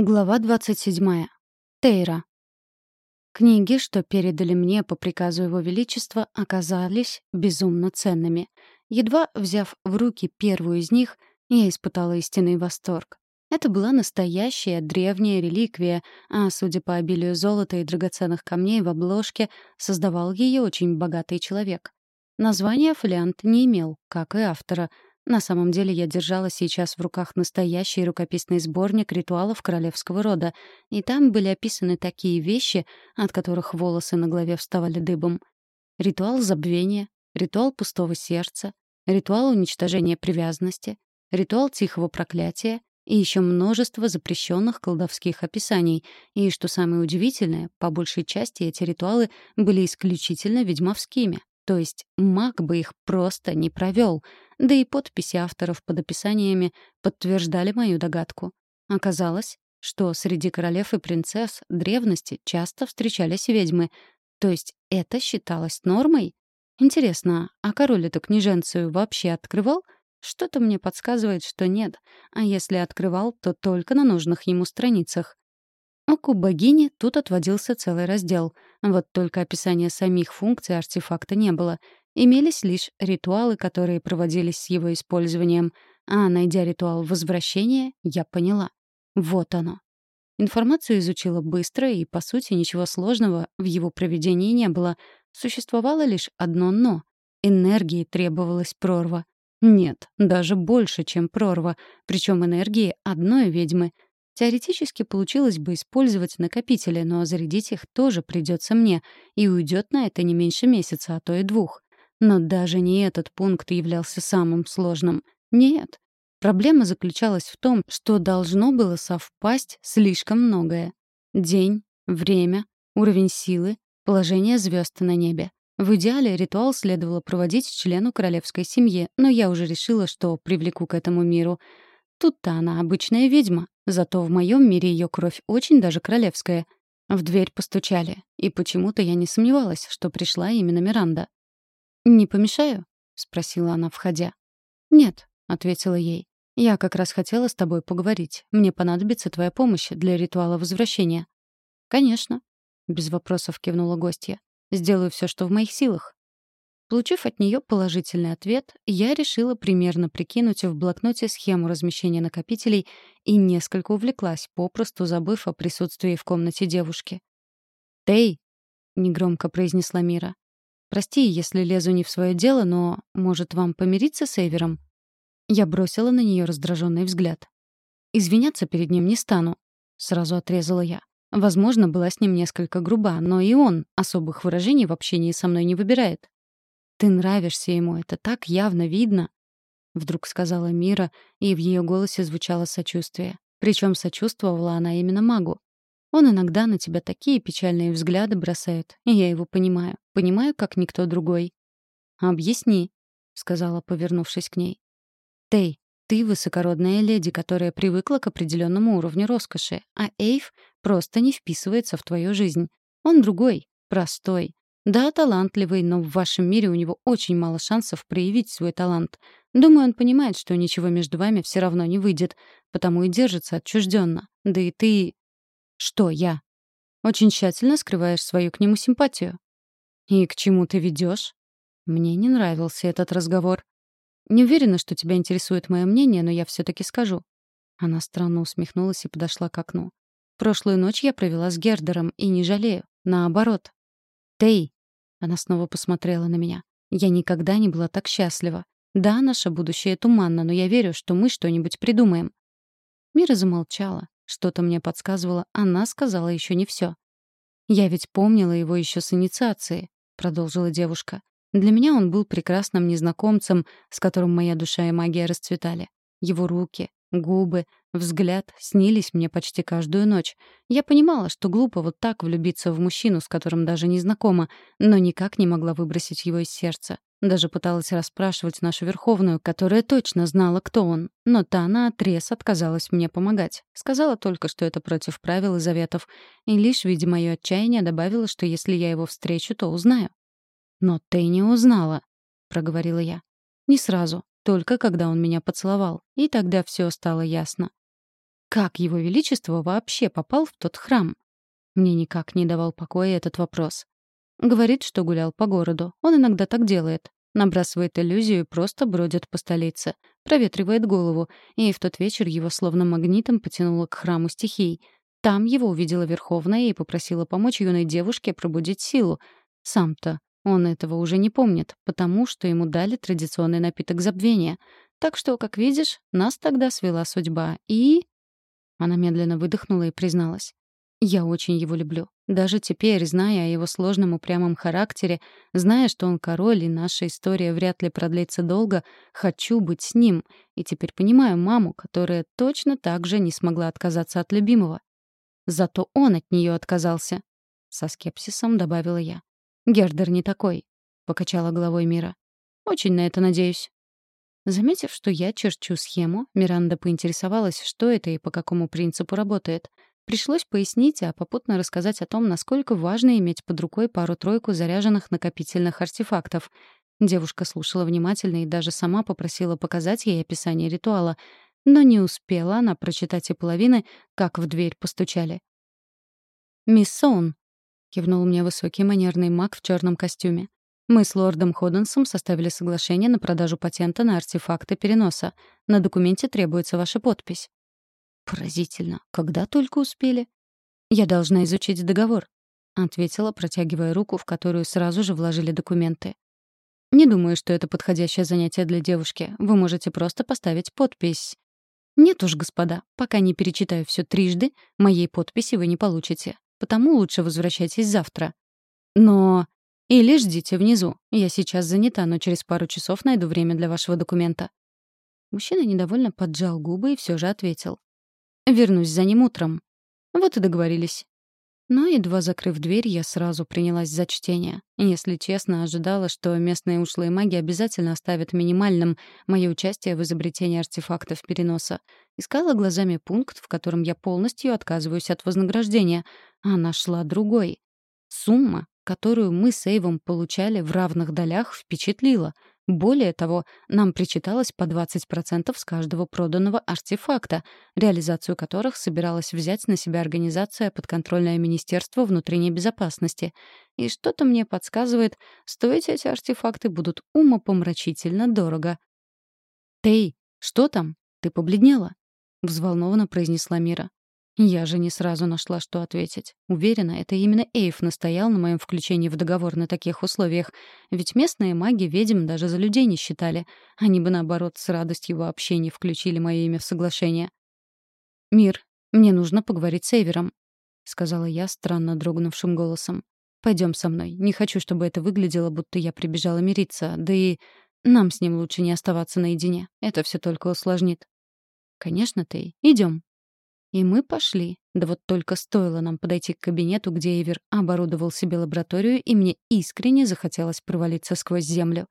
Глава 27. Тейра. Книги, что передали мне по приказу Его Величества, оказались безумно ценными. Едва взяв в руки первую из них, я испытала истинный восторг. Это была настоящая древняя реликвия, а, судя по обилию золота и драгоценных камней в обложке, создавал ее очень богатый человек. Название фолиант не имел, как и автора — на самом деле я держала сейчас в руках настоящий рукописный сборник ритуалов королевского рода, и там были описаны такие вещи, от которых волосы на голове вставали дыбом. Ритуал забвения, ритуал пустого сердца, ритуал уничтожения привязанности, ритуал тихого проклятия и еще множество запрещенных колдовских описаний. И, что самое удивительное, по большей части эти ритуалы были исключительно ведьмовскими. То есть маг бы их просто не провел, да и подписи авторов под описаниями подтверждали мою догадку. Оказалось, что среди королев и принцесс древности часто встречались ведьмы. То есть это считалось нормой? Интересно, а король эту княженцию вообще открывал? Что-то мне подсказывает, что нет. А если открывал, то только на нужных ему страницах. Оку богини тут отводился целый раздел. Вот только описания самих функций артефакта не было. Имелись лишь ритуалы, которые проводились с его использованием. А, найдя ритуал возвращения, я поняла. Вот оно. Информацию изучила быстро, и, по сути, ничего сложного в его проведении не было. Существовало лишь одно «но». Энергии требовалась прорва. Нет, даже больше, чем прорва. Причем энергии одной ведьмы — Теоретически получилось бы использовать накопители, но зарядить их тоже придется мне, и уйдет на это не меньше месяца, а то и двух. Но даже не этот пункт являлся самым сложным. Нет. Проблема заключалась в том, что должно было совпасть слишком многое. День, время, уровень силы, положение звезд на небе. В идеале ритуал следовало проводить члену королевской семьи, но я уже решила, что привлеку к этому миру. Тут-то она обычная ведьма, Зато в моем мире ее кровь очень даже королевская. В дверь постучали, и почему-то я не сомневалась, что пришла именно Миранда. «Не помешаю?» — спросила она, входя. «Нет», — ответила ей. «Я как раз хотела с тобой поговорить. Мне понадобится твоя помощь для ритуала возвращения». «Конечно», — без вопросов кивнула гостья. «Сделаю все, что в моих силах». Получив от нее положительный ответ, я решила примерно прикинуть в блокноте схему размещения накопителей и несколько увлеклась, попросту забыв о присутствии в комнате девушки. «Тей!» — негромко произнесла Мира. «Прости, если лезу не в свое дело, но, может, вам помириться с Эвером?» Я бросила на нее раздраженный взгляд. «Извиняться перед ним не стану», — сразу отрезала я. Возможно, была с ним несколько груба, но и он особых выражений в общении со мной не выбирает. «Ты нравишься ему, это так явно видно», — вдруг сказала Мира, и в ее голосе звучало сочувствие. Причем сочувствовала она именно магу. Он иногда на тебя такие печальные взгляды бросает, и я его понимаю. Понимаю, как никто другой. «Объясни», — сказала, повернувшись к ней. «Тей, ты высокородная леди, которая привыкла к определенному уровню роскоши, а Эйв просто не вписывается в твою жизнь. Он другой, простой, да, талантливый, но в вашем мире у него очень мало шансов проявить свой талант. Думаю, он понимает, что ничего между вами все равно не выйдет, потому и держится отчужденно. Да и ты... Что я? Очень тщательно скрываешь свою к нему симпатию. И к чему ты ведешь? Мне не нравился этот разговор. Не уверена, что тебя интересует мое мнение, но я все-таки скажу. Она странно усмехнулась и подошла к окну. Прошлую ночь я провела с Гердером и не жалею. Наоборот. Тей, она снова посмотрела на меня. Я никогда не была так счастлива. Да, наше будущее туманно, но я верю, что мы что-нибудь придумаем. Мира замолчала. Что-то мне подсказывало, она сказала еще не все. «Я ведь помнила его еще с инициации», — продолжила девушка. «Для меня он был прекрасным незнакомцем, с которым моя душа и магия расцветали. Его руки, Губы, взгляд снились мне почти каждую ночь. Я понимала, что глупо вот так влюбиться в мужчину, с которым даже не знакома, но никак не могла выбросить его из сердца. Даже пыталась расспрашивать нашу Верховную, которая точно знала, кто он. Но та наотрез отказалась мне помогать. Сказала только, что это против правил и заветов. И лишь, видя моё отчаяние, добавила, что если я его встречу, то узнаю. «Но ты не узнала», — проговорила я. «Не сразу только когда он меня поцеловал, и тогда все стало ясно. Как его величество вообще попал в тот храм? Мне никак не давал покоя этот вопрос. Говорит, что гулял по городу. Он иногда так делает. Набрасывает иллюзию и просто бродит по столице. Проветривает голову. И в тот вечер его словно магнитом потянуло к храму стихий. Там его увидела Верховная и попросила помочь юной девушке пробудить силу. Сам-то он этого уже не помнит, потому что ему дали традиционный напиток забвения. Так что, как видишь, нас тогда свела судьба. И... Она медленно выдохнула и призналась. «Я очень его люблю. Даже теперь, зная о его сложном упрямом характере, зная, что он король и наша история вряд ли продлится долго, хочу быть с ним. И теперь понимаю маму, которая точно так же не смогла отказаться от любимого. Зато он от нее отказался. Со скепсисом добавила я. Гердер не такой, покачала головой Мира. Очень на это надеюсь. Заметив, что я черчу схему, Миранда поинтересовалась, что это и по какому принципу работает. Пришлось пояснить, а попутно рассказать о том, насколько важно иметь под рукой пару-тройку заряженных накопительных артефактов. Девушка слушала внимательно и даже сама попросила показать ей описание ритуала, но не успела она прочитать и половины, как в дверь постучали. «Мисс Соун», — кивнул мне высокий манерный маг в черном костюме. «Мы с лордом Ходденсом составили соглашение на продажу патента на артефакты переноса. На документе требуется ваша подпись». «Поразительно. Когда только успели?» «Я должна изучить договор», — ответила, протягивая руку, в которую сразу же вложили документы. «Не думаю, что это подходящее занятие для девушки. Вы можете просто поставить подпись. «Нет уж, господа, пока не перечитаю все трижды, моей подписи вы не получите. Потому лучше возвращайтесь завтра». «Но...» «Или ждите внизу. Я сейчас занята, но через пару часов найду время для вашего документа». Мужчина недовольно поджал губы и все же ответил. «Вернусь за ним утром». Вот и договорились. Но, едва закрыв дверь, я сразу принялась за чтение. Если честно, ожидала, что местные ушлые маги обязательно оставят минимальным мое участие в изобретении артефактов переноса. Искала глазами пункт, в котором я полностью отказываюсь от вознаграждения, а нашла другой. Сумма, которую мы с Эйвом получали в равных долях, впечатлила — более того, нам причиталось по 20% с каждого проданного артефакта, реализацию которых собиралась взять на себя организация подконтрольное Министерство внутренней безопасности. И что-то мне подсказывает, стоить эти артефакты будут умопомрачительно дорого. «Тей, что там? Ты побледнела?» — взволнованно произнесла Мира. Я же не сразу нашла, что ответить. Уверена, это именно Эйв настоял на моем включении в договор на таких условиях. Ведь местные маги ведьм даже за людей не считали. Они бы, наоборот, с радостью вообще не включили мое имя в соглашение. «Мир, мне нужно поговорить с Эйвером», — сказала я странно дрогнувшим голосом. «Пойдем со мной. Не хочу, чтобы это выглядело, будто я прибежала мириться. Да и нам с ним лучше не оставаться наедине. Это все только усложнит». «Конечно, Тей. Идем», и мы пошли. Да вот только стоило нам подойти к кабинету, где Эвер оборудовал себе лабораторию, и мне искренне захотелось провалиться сквозь землю.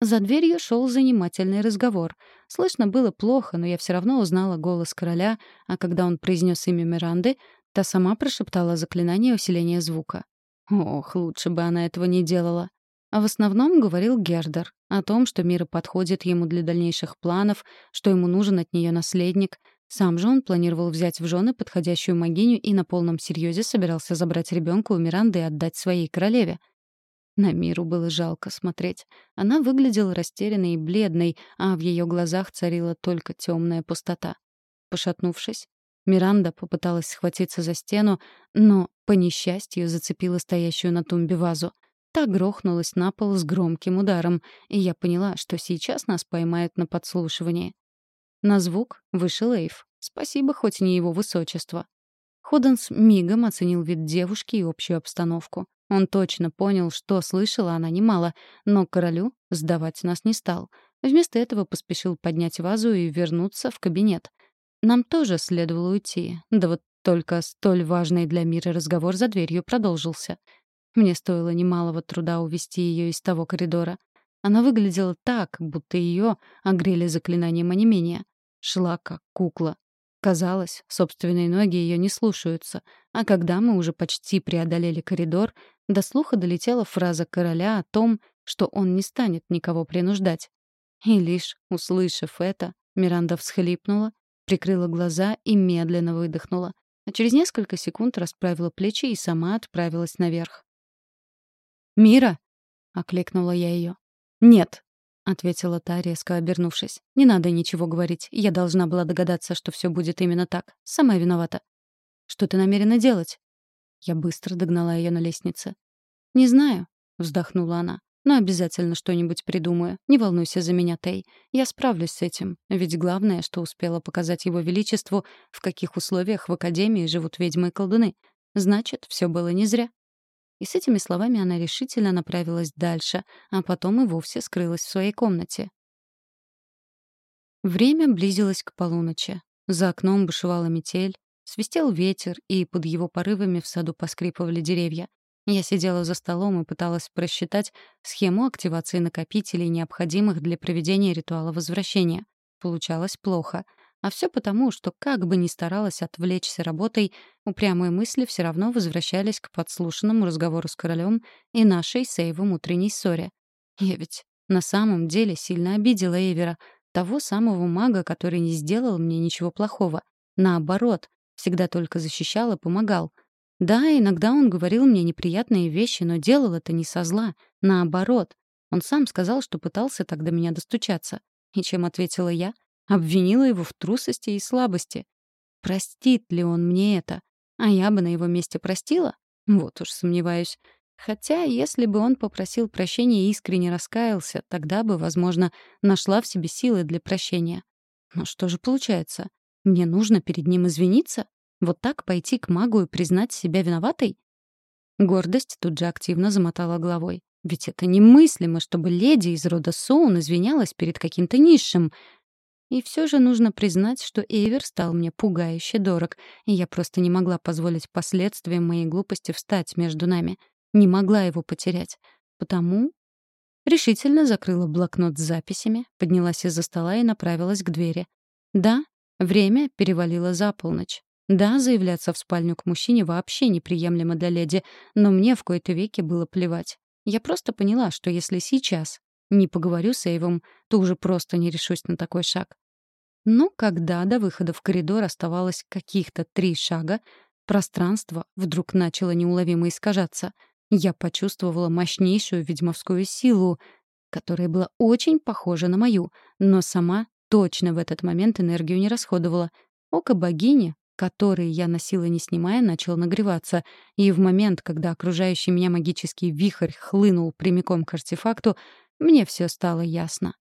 За дверью шел занимательный разговор. Слышно было плохо, но я все равно узнала голос короля, а когда он произнес имя Миранды, та сама прошептала заклинание усиления звука. Ох, лучше бы она этого не делала. А в основном говорил Гердер о том, что Мира подходит ему для дальнейших планов, что ему нужен от нее наследник — сам же он планировал взять в жены подходящую могиню и на полном серьезе собирался забрать ребенка у Миранды и отдать своей королеве. На Миру было жалко смотреть. Она выглядела растерянной и бледной, а в ее глазах царила только темная пустота. Пошатнувшись, Миранда попыталась схватиться за стену, но, по несчастью, зацепила стоящую на тумбе вазу. Та грохнулась на пол с громким ударом, и я поняла, что сейчас нас поймают на подслушивании. На звук вышел Эйв. Спасибо, хоть не его высочество. Ходенс мигом оценил вид девушки и общую обстановку. Он точно понял, что слышала она немало, но королю сдавать нас не стал. Вместо этого поспешил поднять вазу и вернуться в кабинет. Нам тоже следовало уйти. Да вот только столь важный для мира разговор за дверью продолжился. Мне стоило немалого труда увести ее из того коридора. Она выглядела так, будто ее огрели заклинанием онемения. Шла как кукла. Казалось, собственные ноги ее не слушаются, а когда мы уже почти преодолели коридор, до слуха долетела фраза короля о том, что он не станет никого принуждать. И лишь, услышав это, Миранда всхлипнула прикрыла глаза и медленно выдохнула. А через несколько секунд расправила плечи и сама отправилась наверх. «Мира!» — окликнула я ее. «Нет», — ответила та, резко обернувшись. «Не надо ничего говорить. Я должна была догадаться, что все будет именно так. Сама виновата». «Что ты намерена делать?» Я быстро догнала ее на лестнице. «Не знаю», — вздохнула она. «Но обязательно что-нибудь придумаю. Не волнуйся за меня, Тей. Я справлюсь с этим. Ведь главное, что успела показать его величеству, в каких условиях в Академии живут ведьмы и колдуны. Значит, все было не зря». И с этими словами она решительно направилась дальше, а потом и вовсе скрылась в своей комнате. Время близилось к полуночи. За окном бушевала метель, свистел ветер, и под его порывами в саду поскрипывали деревья. Я сидела за столом и пыталась просчитать схему активации накопителей, необходимых для проведения ритуала возвращения. Получалось плохо — а все потому, что как бы ни старалась отвлечься работой, упрямые мысли все равно возвращались к подслушанному разговору с королем и нашей с Эйвом утренней ссоре. Я ведь на самом деле сильно обидела Эйвера, того самого мага, который не сделал мне ничего плохого. Наоборот, всегда только защищал и помогал. Да, иногда он говорил мне неприятные вещи, но делал это не со зла. Наоборот. Он сам сказал, что пытался так до меня достучаться. И чем ответила я? Обвинила его в трусости и слабости. Простит ли он мне это? А я бы на его месте простила? Вот уж сомневаюсь. Хотя, если бы он попросил прощения и искренне раскаялся, тогда бы, возможно, нашла в себе силы для прощения. Но что же получается? Мне нужно перед ним извиниться? Вот так пойти к магу и признать себя виноватой? Гордость тут же активно замотала головой. Ведь это немыслимо, чтобы леди из рода Соун извинялась перед каким-то низшим. И все же нужно признать, что Эйвер стал мне пугающе дорог, и я просто не могла позволить последствиям моей глупости встать между нами. Не могла его потерять. Потому решительно закрыла блокнот с записями, поднялась из-за стола и направилась к двери. Да, время перевалило за полночь. Да, заявляться в спальню к мужчине вообще неприемлемо для леди, но мне в кои-то веки было плевать. Я просто поняла, что если сейчас не поговорю с Эйвом, то уже просто не решусь на такой шаг. Но когда до выхода в коридор оставалось каких-то три шага, пространство вдруг начало неуловимо искажаться. Я почувствовала мощнейшую ведьмовскую силу, которая была очень похожа на мою, но сама точно в этот момент энергию не расходовала. Око богини, который я носила не снимая, начал нагреваться, и в момент, когда окружающий меня магический вихрь хлынул прямиком к артефакту, мне все стало ясно.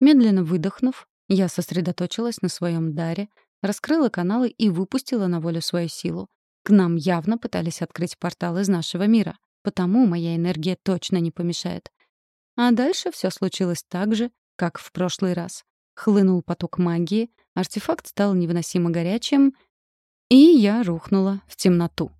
Медленно выдохнув, я сосредоточилась на своем даре, раскрыла каналы и выпустила на волю свою силу. К нам явно пытались открыть портал из нашего мира, потому моя энергия точно не помешает. А дальше все случилось так же, как в прошлый раз. Хлынул поток магии, артефакт стал невыносимо горячим, и я рухнула в темноту.